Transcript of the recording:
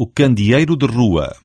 o candeeiro de rua.